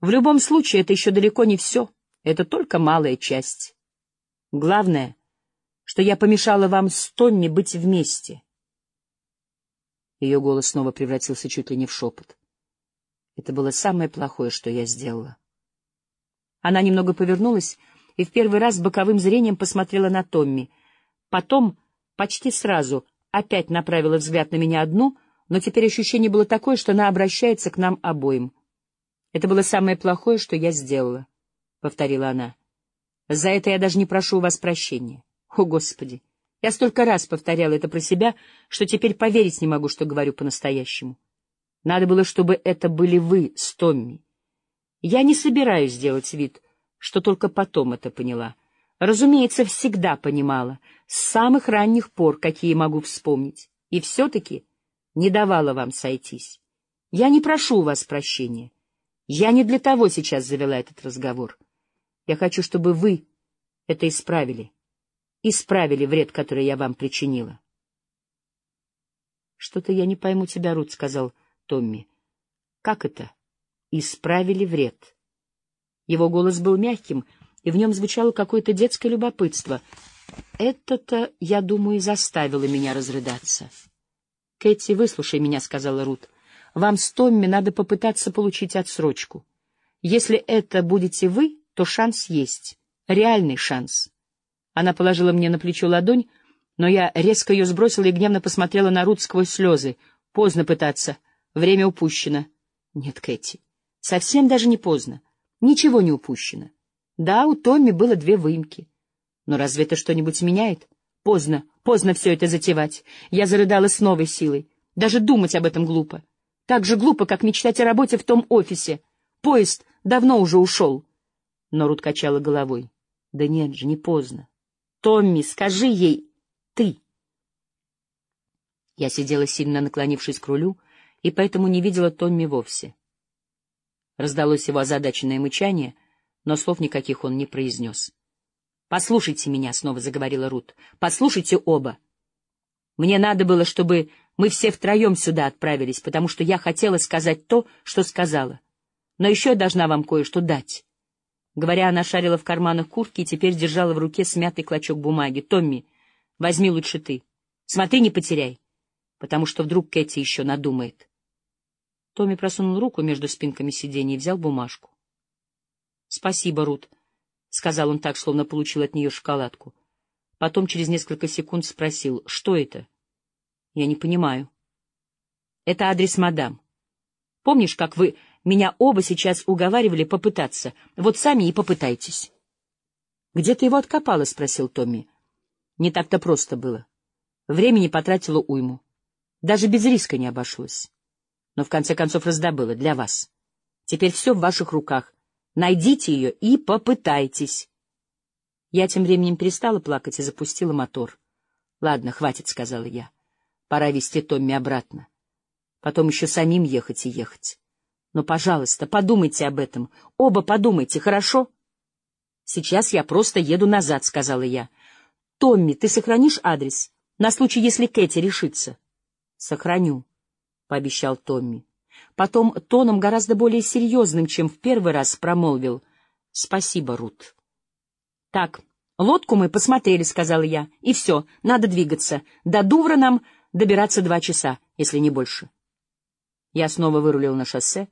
В любом случае, это еще далеко не все. Это только малая часть. Главное, что я помешала вам с Томми быть вместе. Ее голос снова превратился чуть ли не в шепот. Это было самое плохое, что я сделала. Она немного повернулась и в первый раз боковым зрением посмотрела на Томми. Потом, почти сразу, опять направила взгляд на меня одну, но теперь ощущение было такое, что она обращается к нам обоим. «Это было самое плохое, что я сделала», — повторила она. «За это я даже не прошу у вас прощения. О, Господи! Я столько раз повторяла это про себя, что теперь поверить не могу, что говорю по-настоящему. Надо было, чтобы это были вы с Томми. Я не собираюсь делать вид, что только потом это поняла. Разумеется, всегда понимала, с самых ранних пор, какие могу вспомнить, и все-таки не давала вам сойтись. Я не прошу у вас прощения. Я не для того сейчас завела этот разговор. Я хочу, чтобы вы это исправили. Исправили вред, который я вам причинила. — Что-то я не пойму тебя, Рут, — сказал Томми. — Как это? Исправили вред. Его голос был мягким, и в нем звучало какое-то детское любопытство. Это-то, я думаю, заставило меня разрыдаться. — Кэти, выслушай меня, — сказала Рут. — Вам с Томми надо попытаться получить отсрочку. Если это будете вы, то шанс есть. Реальный шанс. Она положила мне на плечо ладонь, но я резко ее сбросила и гневно посмотрела на Рут сквозь слезы. Поздно пытаться. Время упущено. Нет, Кэти, совсем даже не поздно. Ничего не упущено. Да, у Томми было две выемки. Но разве это что-нибудь меняет? Поздно, поздно все это затевать. Я зарыдала с новой силой. Даже думать об этом глупо. Так же глупо, как мечтать о работе в том офисе. Поезд давно уже ушел. Но Рут качала головой. Да нет же, не поздно. Томми, скажи ей, ты. Я сидела сильно наклонившись к рулю, и поэтому не видела Томми вовсе. Раздалось его озадаченное мычание, но слов никаких он не произнес. «Послушайте меня», — снова заговорила Рут. «Послушайте оба. Мне надо было, чтобы мы все втроем сюда отправились, потому что я хотела сказать то, что сказала. Но еще я должна вам кое-что дать». Говоря, она шарила в карманах куртки и теперь держала в руке смятый клочок бумаги. «Томми, возьми лучше ты. Смотри, не потеряй, потому что вдруг Кэти еще надумает». Томми просунул руку между спинками сиденья и взял бумажку. — Спасибо, Рут, — сказал он так, словно получил от нее шоколадку. Потом через несколько секунд спросил, что это? — Я не понимаю. — Это адрес мадам. Помнишь, как вы меня оба сейчас уговаривали попытаться? Вот сами и попытайтесь. — Где ты его откопала? — спросил Томми. Не так-то просто было. Времени потратила уйму. Даже без риска не обошлось но в конце концов раздобыла для вас. Теперь все в ваших руках. Найдите ее и попытайтесь. Я тем временем перестала плакать и запустила мотор. — Ладно, хватит, — сказала я. Пора везти Томми обратно. Потом еще самим ехать и ехать. Но, пожалуйста, подумайте об этом. Оба подумайте, хорошо? — Сейчас я просто еду назад, — сказала я. — Томми, ты сохранишь адрес? На случай, если Кэти решится. — Сохраню пообещал Томми. Потом тоном гораздо более серьезным, чем в первый раз промолвил. — Спасибо, Рут. — Так, лодку мы посмотрели, — сказала я. — И все, надо двигаться. До Дувра нам добираться два часа, если не больше. Я снова вырулил на шоссе,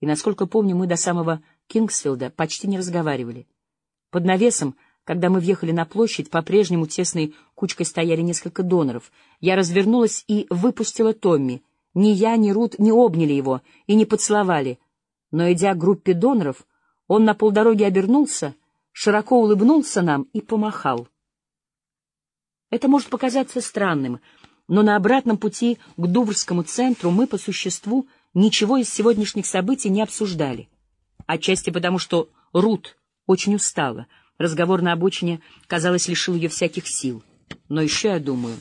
и, насколько помню, мы до самого Кингсфилда почти не разговаривали. Под навесом, когда мы въехали на площадь, по-прежнему тесной кучкой стояли несколько доноров. Я развернулась и выпустила Томми — ни я, ни Рут не обняли его и не поцеловали, но, идя к группе доноров, он на полдороги обернулся, широко улыбнулся нам и помахал. Это может показаться странным, но на обратном пути к Дуврскому центру мы, по существу, ничего из сегодняшних событий не обсуждали. Отчасти потому, что Рут очень устала, разговор на обочине, казалось, лишил ее всяких сил. Но еще, я думаю,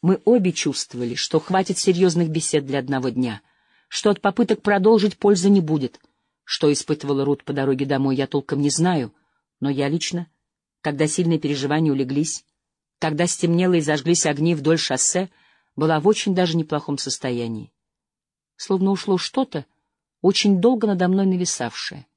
мы обе чувствовали, что хватит серьезных бесед для одного дня, что от попыток продолжить пользы не будет. Что испытывала Рут по дороге домой, я толком не знаю, но я лично, когда сильные переживания улеглись, когда стемнело и зажглись огни вдоль шоссе, была в очень даже неплохом состоянии. Словно ушло что-то, очень долго надо мной нависавшее.